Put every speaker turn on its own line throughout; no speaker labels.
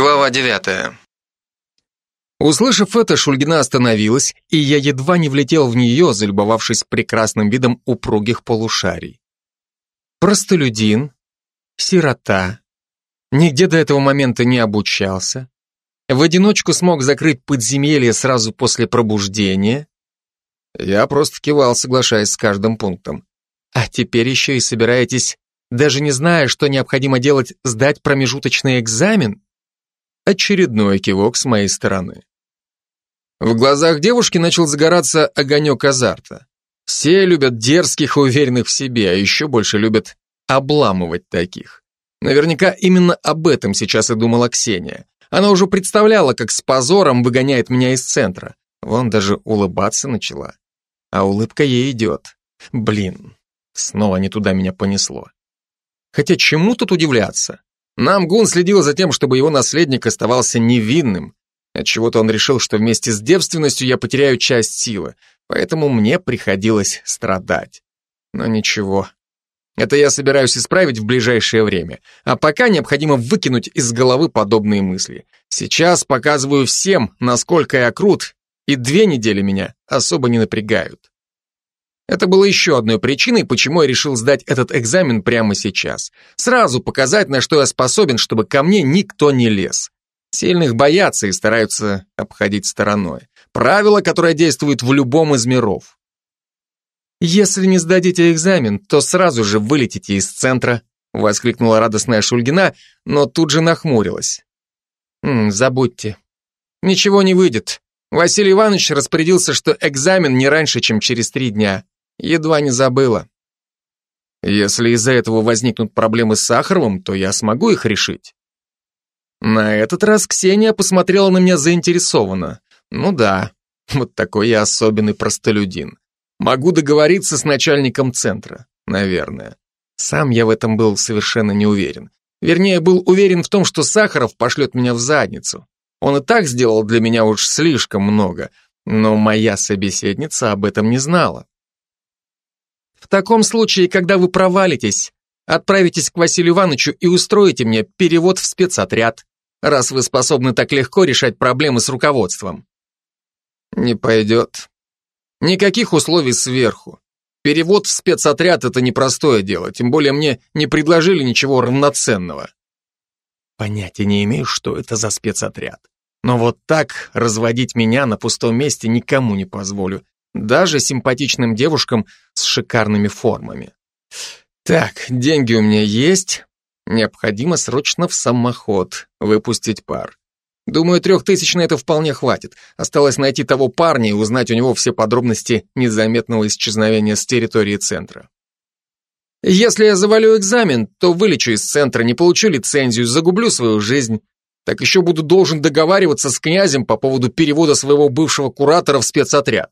Глава девятая.
Услышав это, Шульгина остановилась, и я едва не влетел в нее, залюбовавшись прекрасным видом упругих полушарий. Простолюдин, сирота, нигде до этого момента не обучался, в одиночку смог закрыть подземелье сразу после пробуждения. Я просто кивал, соглашаясь с каждым пунктом. А теперь еще и собираетесь, даже не зная, что необходимо делать, сдать промежуточный экзамен? Очередной кивок с моей стороны. В глазах девушки начал загораться огонек азарта. Все любят дерзких и уверенных в себе, а еще больше любят обламывать таких. Наверняка именно об этом сейчас и думала Ксения. Она уже представляла, как с позором выгоняет меня из центра. Вон даже улыбаться начала. А улыбка ей идет. Блин, снова не туда меня понесло. Хотя чему тут удивляться? Намгун следил за тем, чтобы его наследник оставался невинным. Отчего-то он решил, что вместе с девственностью я потеряю часть силы, поэтому мне приходилось страдать. Но ничего. Это я собираюсь исправить в ближайшее время. А пока необходимо выкинуть из головы подобные мысли. Сейчас показываю всем, насколько я крут, и две недели меня особо не напрягают. Это было еще одной причиной, почему я решил сдать этот экзамен прямо сейчас. Сразу показать, на что я способен, чтобы ко мне никто не лез. Сильных боятся и стараются обходить стороной. Правило, которое действует в любом из миров. «Если не сдадите экзамен, то сразу же вылетите из центра», воскликнула радостная Шульгина, но тут же нахмурилась. «М «Забудьте. Ничего не выйдет. Василий Иванович распорядился, что экзамен не раньше, чем через три дня. Едва не забыла. Если из-за этого возникнут проблемы с Сахаровым, то я смогу их решить. На этот раз Ксения посмотрела на меня заинтересованно. Ну да, вот такой я особенный простолюдин. Могу договориться с начальником центра, наверное. Сам я в этом был совершенно не уверен. Вернее, был уверен в том, что Сахаров пошлет меня в задницу. Он и так сделал для меня уж слишком много, но моя собеседница об этом не знала. В таком случае, когда вы провалитесь, отправитесь к Василию Ивановичу и устроите мне перевод в спецотряд, раз вы способны так легко решать проблемы с руководством. Не пойдет. Никаких условий сверху. Перевод в спецотряд – это непростое дело, тем более мне не предложили ничего равноценного. Понятия не имею, что это за спецотряд. Но вот так разводить меня на пустом месте никому не позволю, даже симпатичным девушкам с шикарными формами. Так, деньги у меня есть. Необходимо срочно в самоход выпустить пар. Думаю, трех на это вполне хватит. Осталось найти того парня и узнать у него все подробности незаметного исчезновения с территории центра. Если я завалю экзамен, то вылечу из центра, не получу лицензию, загублю свою жизнь. Так еще буду должен договариваться с князем по поводу перевода своего бывшего куратора в спецотряд.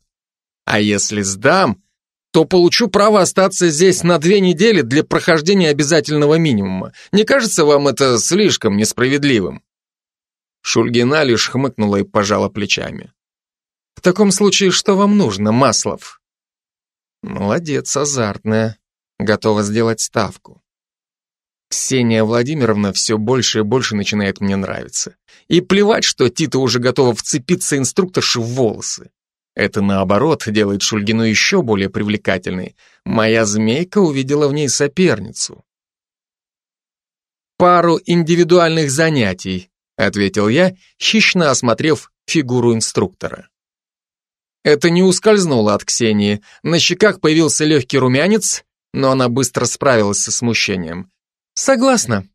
А если сдам, то получу право остаться здесь на две недели для прохождения обязательного минимума. Не кажется вам это слишком несправедливым?» Шульгина лишь хмыкнула и пожала плечами. «В таком случае, что вам нужно, Маслов?» «Молодец, азартная. Готова сделать ставку». Ксения Владимировна все больше и больше начинает мне нравиться. И плевать, что Тита уже готова вцепиться инструкторши в волосы. Это, наоборот, делает Шульгину еще более привлекательной. Моя змейка увидела в ней соперницу. «Пару индивидуальных занятий», — ответил я, хищно осмотрев фигуру инструктора. Это не ускользнуло от Ксении. На щеках появился легкий румянец, но она быстро справилась со смущением. «Согласна.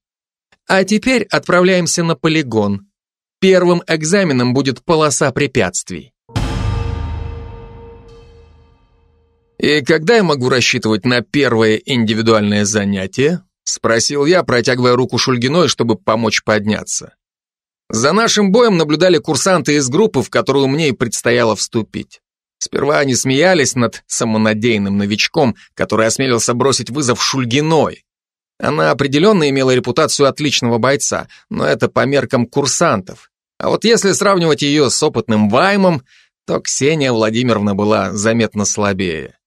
А теперь отправляемся на полигон. Первым экзаменом будет полоса препятствий». «И когда я могу рассчитывать на первое индивидуальное занятие?» Спросил я, протягивая руку Шульгиной, чтобы помочь подняться. За нашим боем наблюдали курсанты из группы, в которую мне и предстояло вступить. Сперва они смеялись над самонадеянным новичком, который осмелился бросить вызов Шульгиной. Она определенно имела репутацию отличного бойца, но это по меркам курсантов. А вот если сравнивать ее с опытным Ваймом, то Ксения Владимировна была заметно слабее.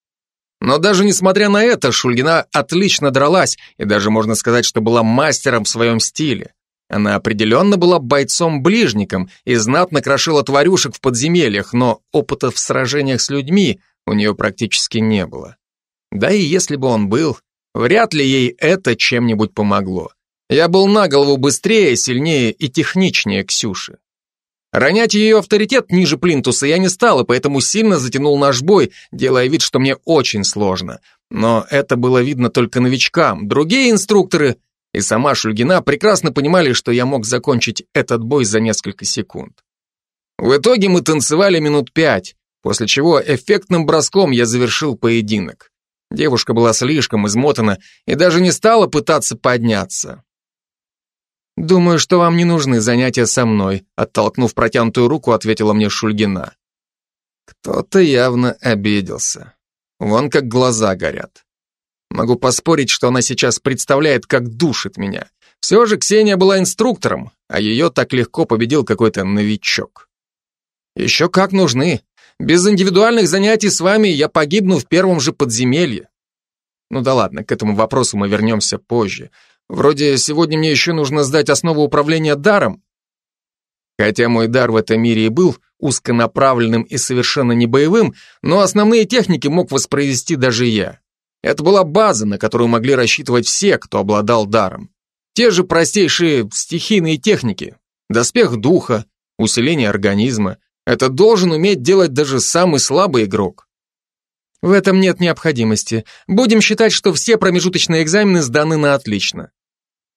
Но даже несмотря на это, Шульгина отлично дралась и даже можно сказать, что была мастером в своем стиле. Она определенно была бойцом-ближником и знатно крошила тварюшек в подземельях, но опыта в сражениях с людьми у нее практически не было. Да и если бы он был, вряд ли ей это чем-нибудь помогло. Я был на голову быстрее, сильнее и техничнее Ксюши. Ронять ее авторитет ниже плинтуса я не стал, и поэтому сильно затянул наш бой, делая вид, что мне очень сложно. Но это было видно только новичкам. Другие инструкторы и сама Шульгина прекрасно понимали, что я мог закончить этот бой за несколько секунд. В итоге мы танцевали минут пять, после чего эффектным броском я завершил поединок. Девушка была слишком измотана и даже не стала пытаться подняться. «Думаю, что вам не нужны занятия со мной», оттолкнув протянутую руку, ответила мне Шульгина. Кто-то явно обиделся. Вон как глаза горят. Могу поспорить, что она сейчас представляет, как душит меня. Все же Ксения была инструктором, а ее так легко победил какой-то новичок. Еще как нужны. Без индивидуальных занятий с вами я погибну в первом же подземелье. Ну да ладно, к этому вопросу мы вернемся позже. Вроде сегодня мне еще нужно сдать основу управления даром. Хотя мой дар в этом мире и был узконаправленным и совершенно не боевым, но основные техники мог воспроизвести даже я. Это была база, на которую могли рассчитывать все, кто обладал даром. Те же простейшие стихийные техники. Доспех духа, усиление организма. Это должен уметь делать даже самый слабый игрок. В этом нет необходимости. Будем считать, что все промежуточные экзамены сданы на отлично.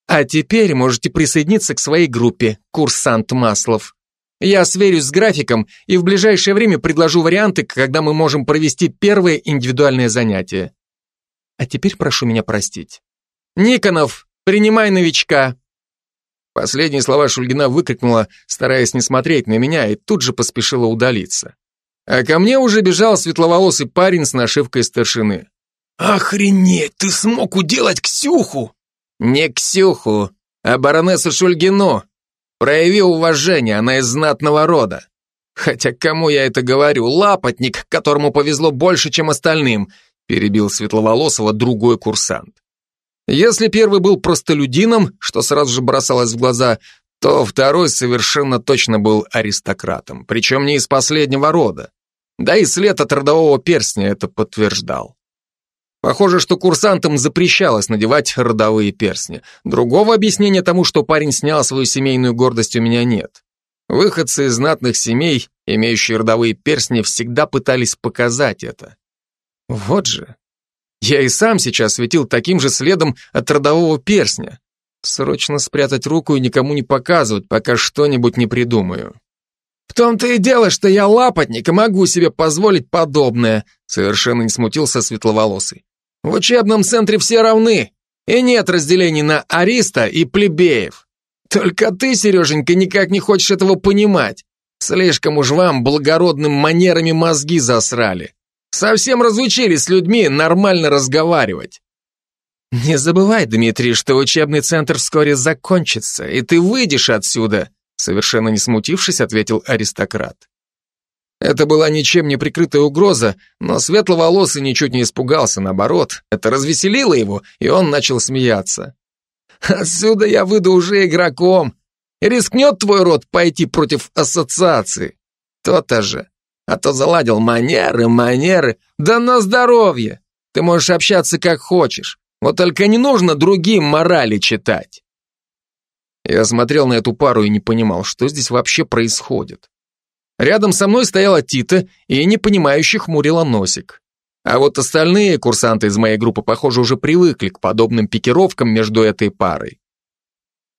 А теперь можете присоединиться к своей группе, курсант Маслов. Я сверюсь с графиком и в ближайшее время предложу варианты, когда мы можем провести первое индивидуальное занятие. А теперь прошу меня простить. Никонов, принимай новичка. Последние слова Шульгина выкрикнула, стараясь не смотреть на меня, и тут же поспешила удалиться. А ко мне уже бежал светловолосый парень с нашивкой старшины.
«Охренеть, ты смог уделать Ксюху!»
Не Ксюху, а баронессу Шульгину. Прояви уважение, она из знатного рода. Хотя кому я это говорю? Лапотник, которому повезло больше, чем остальным, перебил Светловолосого другой курсант. Если первый был простолюдином, что сразу же бросалось в глаза, то второй совершенно точно был аристократом, причем не из последнего рода. Да и след от родового перстня это подтверждал. Похоже, что курсантам запрещалось надевать родовые перстни. Другого объяснения тому, что парень снял свою семейную гордость, у меня нет. Выходцы из знатных семей, имеющие родовые перстни, всегда пытались показать это. Вот же. Я и сам сейчас светил таким же следом от родового перстня. Срочно спрятать руку и никому не показывать, пока что-нибудь не придумаю. В том-то и дело, что я лапотник и могу себе позволить подобное, совершенно не смутился светловолосый. В учебном центре все равны, и нет разделений на ариста и плебеев. Только ты, Сереженька, никак не хочешь этого понимать. Слишком уж вам благородным манерами мозги засрали. Совсем разучились с людьми нормально разговаривать. Не забывай, Дмитрий, что учебный центр вскоре закончится, и ты выйдешь отсюда, совершенно не смутившись, ответил аристократ. Это была ничем не прикрытая угроза, но светловолосый ничуть не испугался, наоборот. Это развеселило его, и он начал смеяться. «Отсюда я выйду уже игроком. Рискнет твой род пойти против ассоциации? То-то же. А то заладил манеры, манеры. Да на здоровье. Ты можешь общаться как хочешь. Вот только не нужно другим морали читать». Я смотрел на эту пару и не понимал, что здесь вообще происходит. Рядом со мной стояла Тита и непонимающе хмурила носик. А вот остальные курсанты из моей группы, похоже, уже привыкли к подобным пикировкам между этой парой.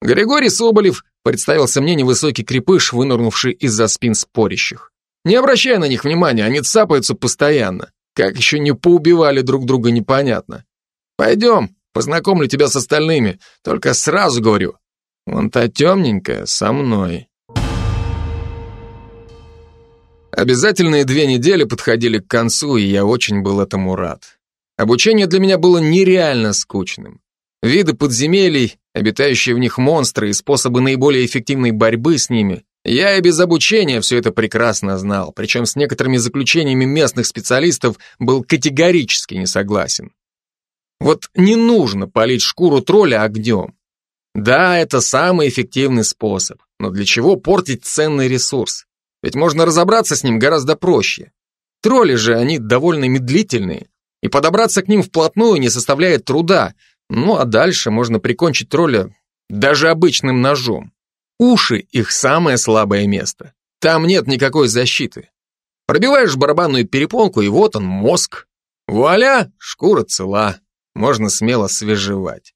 Григорий Соболев представился мне невысокий крепыш, вынырнувший из-за спин спорящих. Не обращая на них внимания, они цапаются постоянно. Как еще не поубивали друг друга, непонятно. Пойдем, познакомлю тебя с остальными, только сразу говорю, вон та темненькая со мной. Обязательные две недели подходили к концу, и я очень был этому рад. Обучение для меня было нереально скучным. Виды подземелий, обитающие в них монстры и способы наиболее эффективной борьбы с ними, я и без обучения все это прекрасно знал, причем с некоторыми заключениями местных специалистов был категорически не согласен. Вот не нужно полить шкуру тролля огнем. Да, это самый эффективный способ, но для чего портить ценный ресурс? Ведь можно разобраться с ним гораздо проще. Тролли же, они довольно медлительные, и подобраться к ним вплотную не составляет труда, ну а дальше можно прикончить тролля даже обычным ножом. Уши – их самое слабое место. Там нет никакой защиты. Пробиваешь барабанную перепонку, и вот он, мозг. Вуаля, шкура цела, можно смело свежевать.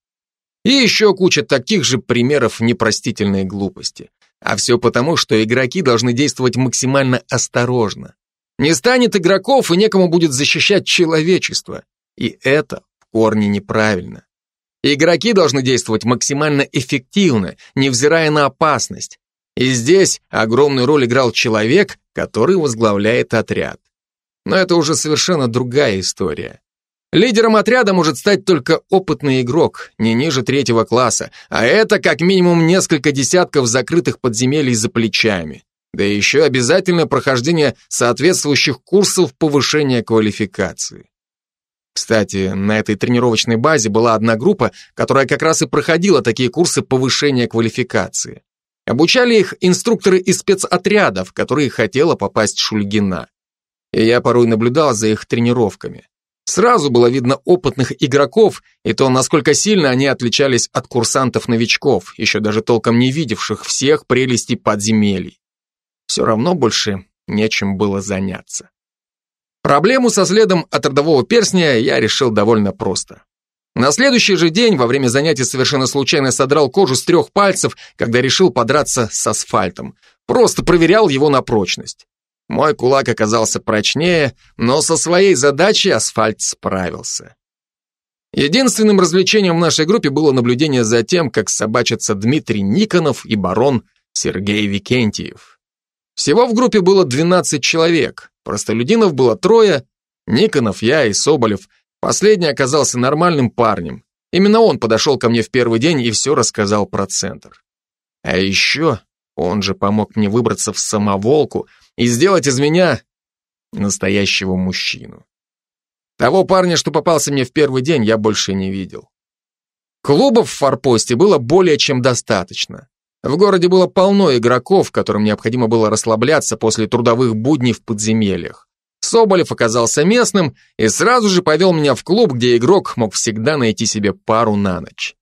И еще куча таких же примеров непростительной глупости. А все потому, что игроки должны действовать максимально осторожно. Не станет игроков, и некому будет защищать человечество. И это в корне неправильно. Игроки должны действовать максимально эффективно, невзирая на опасность. И здесь огромную роль играл человек, который возглавляет отряд. Но это уже совершенно другая история. Лидером отряда может стать только опытный игрок, не ниже третьего класса, а это как минимум несколько десятков закрытых подземелий за плечами. Да еще обязательное прохождение соответствующих курсов повышения квалификации. Кстати, на этой тренировочной базе была одна группа, которая как раз и проходила такие курсы повышения квалификации. Обучали их инструкторы из спецотрядов, которые хотела попасть Шульгина. И я порой наблюдал за их тренировками. Сразу было видно опытных игроков и то, насколько сильно они отличались от курсантов-новичков, еще даже толком не видевших всех прелестей подземелий. Все равно больше нечем было заняться. Проблему со следом от родового перстня я решил довольно просто. На следующий же день, во время занятий совершенно случайно содрал кожу с трех пальцев, когда решил подраться с асфальтом. Просто проверял его на прочность. Мой кулак оказался прочнее, но со своей задачей асфальт справился. Единственным развлечением в нашей группе было наблюдение за тем, как собачатся Дмитрий Никонов и барон Сергей Викентьев. Всего в группе было 12 человек, простолюдинов было трое, Никонов, я и Соболев. Последний оказался нормальным парнем. Именно он подошел ко мне в первый день и все рассказал про центр. А еще он же помог мне выбраться в самоволку – и сделать из меня настоящего мужчину. Того парня, что попался мне в первый день, я больше не видел. Клубов в форпосте было более чем достаточно. В городе было полно игроков, которым необходимо было расслабляться после трудовых будней в подземельях. Соболев оказался местным и сразу же повел меня в клуб, где игрок мог всегда найти себе пару на ночь.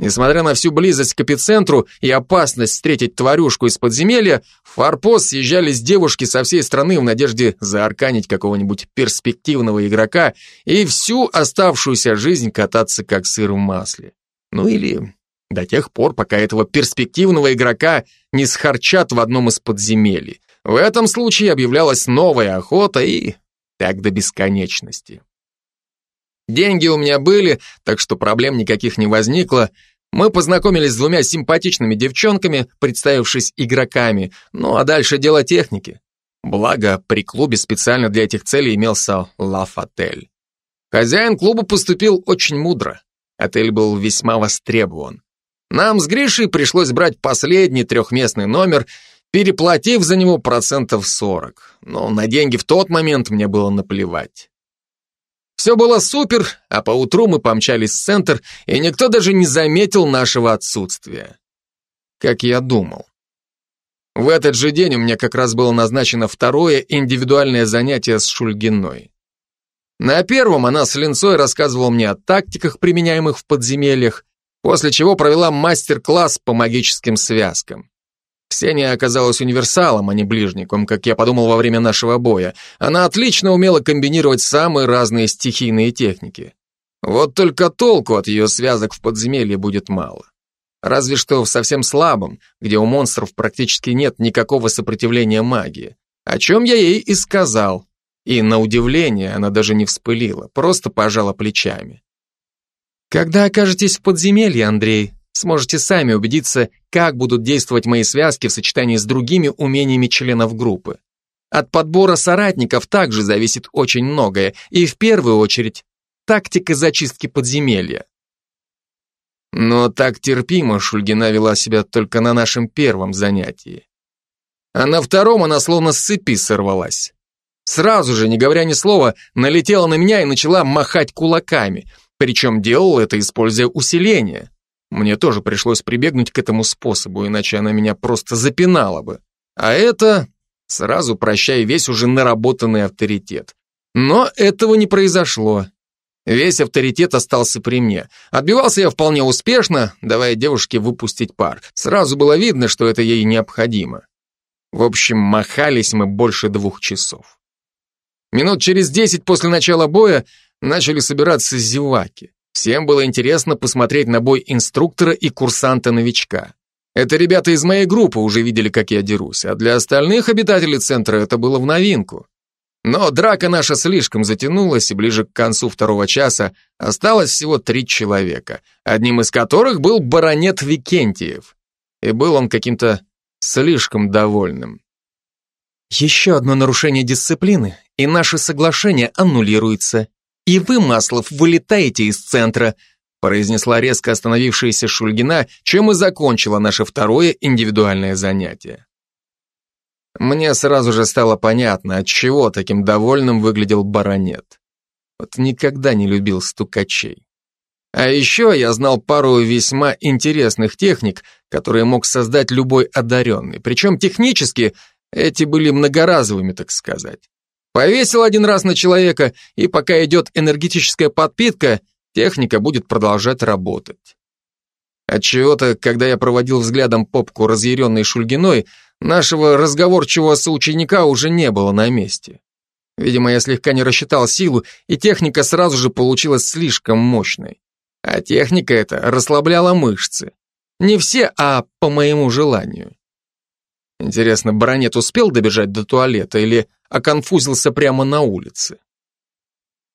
Несмотря на всю близость к эпицентру и опасность встретить тварюшку из подземелья, в форпост съезжались девушки со всей страны в надежде заарканить какого-нибудь перспективного игрока и всю оставшуюся жизнь кататься как сыр в масле. Ну или до тех пор, пока этого перспективного игрока не схарчат в одном из подземелий. В этом случае объявлялась новая охота и так до бесконечности. Деньги у меня были, так что проблем никаких не возникло, мы познакомились с двумя симпатичными девчонками, представившись игроками, ну а дальше дело техники. Благо, при клубе специально для этих целей имелся лав-отель. Хозяин клуба поступил очень мудро. Отель был весьма востребован. Нам с Гришей пришлось брать последний трехместный номер, переплатив за него процентов 40. Но на деньги в тот момент мне было наплевать. Все было супер, а поутру мы помчались в центр, и никто даже не заметил нашего отсутствия. Как я думал. В этот же день у меня как раз было назначено второе индивидуальное занятие с Шульгиной. На первом она с линцой рассказывала мне о тактиках, применяемых в подземельях, после чего провела мастер-класс по магическим связкам. Ксения оказалась универсалом, а не ближником, как я подумал во время нашего боя. Она отлично умела комбинировать самые разные стихийные техники. Вот только толку от ее связок в подземелье будет мало. Разве что в совсем слабом, где у монстров практически нет никакого сопротивления магии. О чем я ей и сказал. И, на удивление, она даже не вспылила, просто пожала плечами. «Когда окажетесь в подземелье, Андрей, сможете сами убедиться, как будут действовать мои связки в сочетании с другими умениями членов группы. От подбора соратников также зависит очень многое, и в первую очередь тактика зачистки подземелья. Но так терпимо Шульгина вела себя только на нашем первом занятии. А на втором она словно с цепи сорвалась. Сразу же, не говоря ни слова, налетела на меня и начала махать кулаками, причем делала это, используя усиление. Мне тоже пришлось прибегнуть к этому способу, иначе она меня просто запинала бы. А это сразу прощай весь уже наработанный авторитет. Но этого не произошло. Весь авторитет остался при мне. Отбивался я вполне успешно, давая девушке выпустить пар. Сразу было видно, что это ей необходимо. В общем, махались мы больше двух часов. Минут через десять после начала боя начали собираться зеваки. Всем было интересно посмотреть на бой инструктора и курсанта-новичка. Это ребята из моей группы уже видели, как я дерусь, а для остальных обитателей центра это было в новинку. Но драка наша слишком затянулась, и ближе к концу второго часа осталось всего три человека, одним из которых был баронет Викентьев. И был он каким-то слишком довольным.
Еще одно нарушение дисциплины, и наше соглашение аннулируется. И вы, Маслов, вылетаете из центра, произнесла резко остановившаяся Шульгина, чем и закончила наше второе индивидуальное занятие. Мне сразу же стало понятно, от чего таким довольным выглядел баронет. Вот никогда не любил стукачей. А еще я знал пару весьма интересных техник, которые мог создать любой одаренный. Причем технически эти были многоразовыми, так сказать. Повесил один раз на человека, и пока идет энергетическая подпитка, техника будет продолжать работать. Отчего-то, когда я проводил взглядом попку разъяренной Шульгиной, нашего разговорчивого соученика уже не было на месте. Видимо, я слегка не рассчитал силу, и техника сразу же получилась слишком мощной. А техника эта расслабляла мышцы. Не все, а по моему желанию. Интересно, баронет успел добежать до туалета или оконфузился прямо на улице?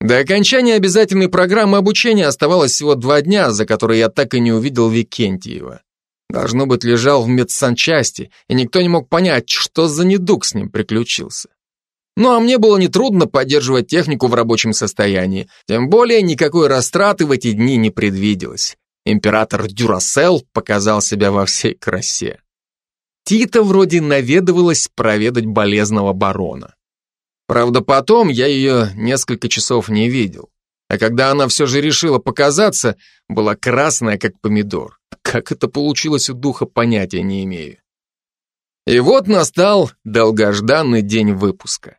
До окончания обязательной программы обучения оставалось всего два дня, за которые я так и не увидел Викентьева. Должно быть, лежал в медсанчасти, и никто не мог понять, что за недуг с ним приключился. Ну а мне было нетрудно поддерживать технику в рабочем состоянии, тем более никакой растраты в эти дни не предвиделось. Император Дюрасел показал себя во всей красе. Тита вроде наведывалась проведать болезного барона. Правда, потом я ее несколько часов не видел. А когда она все же решила показаться, была красная, как помидор. Как это получилось у духа, понятия не имею. И вот настал долгожданный день выпуска.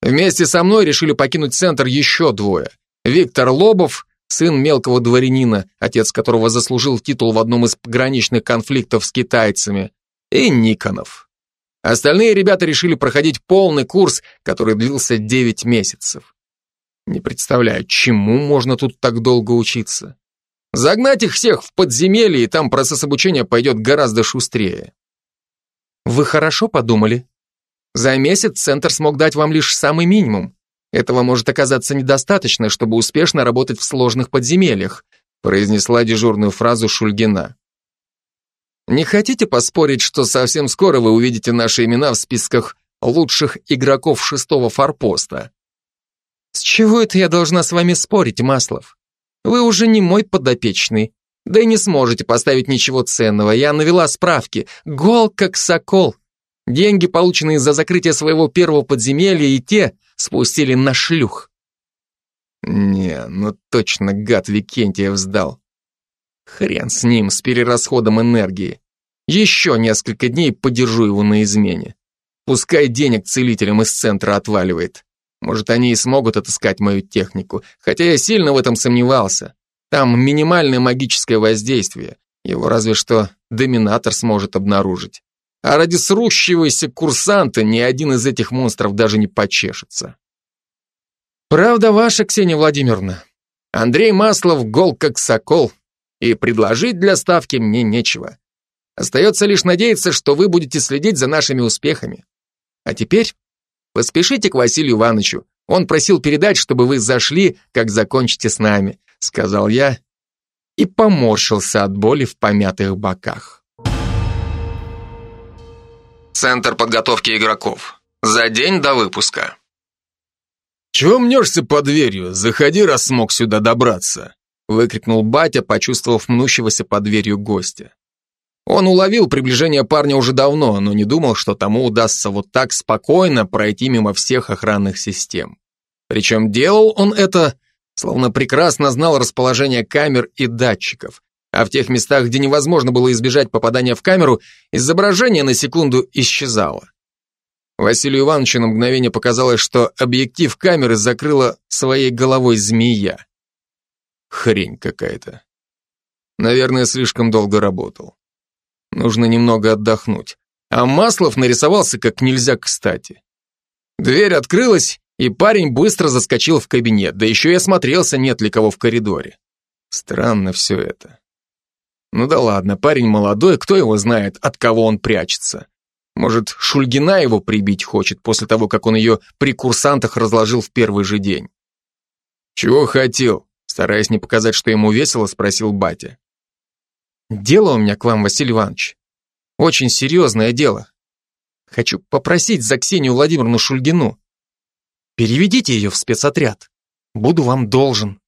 Вместе со мной решили покинуть центр еще двое. Виктор Лобов, сын мелкого дворянина, отец которого заслужил титул в одном из пограничных конфликтов с китайцами, и Никонов. Остальные ребята решили проходить полный курс, который длился 9 месяцев. Не представляю, чему можно тут так долго учиться. Загнать их всех в подземелье, и там процесс обучения пойдет гораздо шустрее. Вы хорошо подумали? За месяц центр смог дать вам лишь самый минимум. Этого может оказаться недостаточно, чтобы успешно работать в сложных подземельях, произнесла дежурную фразу Шульгина. Не хотите поспорить, что совсем скоро вы увидите наши имена в списках лучших игроков шестого форпоста? С чего это я должна с вами спорить, Маслов? Вы уже не мой подопечный. Да и не сможете поставить ничего ценного. Я навела справки. Гол как сокол. Деньги, полученные за закрытие своего первого подземелья, и те спустили на шлюх. Не, ну точно гад Викентьев сдал. Хрен с ним, с перерасходом энергии. Еще несколько дней подержу его на измене. Пускай денег целителям из центра отваливает. Может, они и смогут отыскать мою технику, хотя я сильно в этом сомневался. Там минимальное магическое воздействие. Его разве что доминатор сможет обнаружить. А ради срущегося курсанта ни один из этих монстров даже не почешется. Правда ваша, Ксения Владимировна. Андрей Маслов гол как сокол, и предложить для ставки мне нечего. Остается лишь надеяться, что вы будете следить за нашими успехами. А теперь поспешите к Василию Ивановичу. Он просил передать, чтобы вы зашли, как закончите с нами, сказал я и поморщился от боли в помятых боках.
Центр подготовки игроков. За день до выпуска.
«Чего мнешься под дверью? Заходи, раз смог сюда добраться!» выкрикнул батя, почувствовав мнущегося под дверью гостя. Он уловил приближение парня уже давно, но не думал, что тому удастся вот так спокойно пройти мимо всех охранных систем. Причем делал он это, словно прекрасно знал расположение камер и датчиков. А в тех местах, где невозможно было избежать попадания в камеру, изображение на секунду исчезало. Василию Ивановичу на мгновение показалось, что объектив камеры закрыла своей головой змея. Хрень какая-то. Наверное, слишком долго работал. Нужно немного отдохнуть. А Маслов нарисовался как нельзя кстати. Дверь открылась, и парень быстро заскочил в кабинет, да еще и осмотрелся, нет ли кого в коридоре. Странно все это. Ну да ладно, парень молодой, кто его знает, от кого он прячется. Может, Шульгина его прибить хочет после того, как он ее при курсантах разложил в первый же день. «Чего хотел?» Стараясь не показать, что ему весело, спросил батя.
«Дело у меня к вам, Василий Иванович. Очень серьезное дело. Хочу попросить за Ксению Владимировну Шульгину. Переведите ее в спецотряд. Буду вам должен».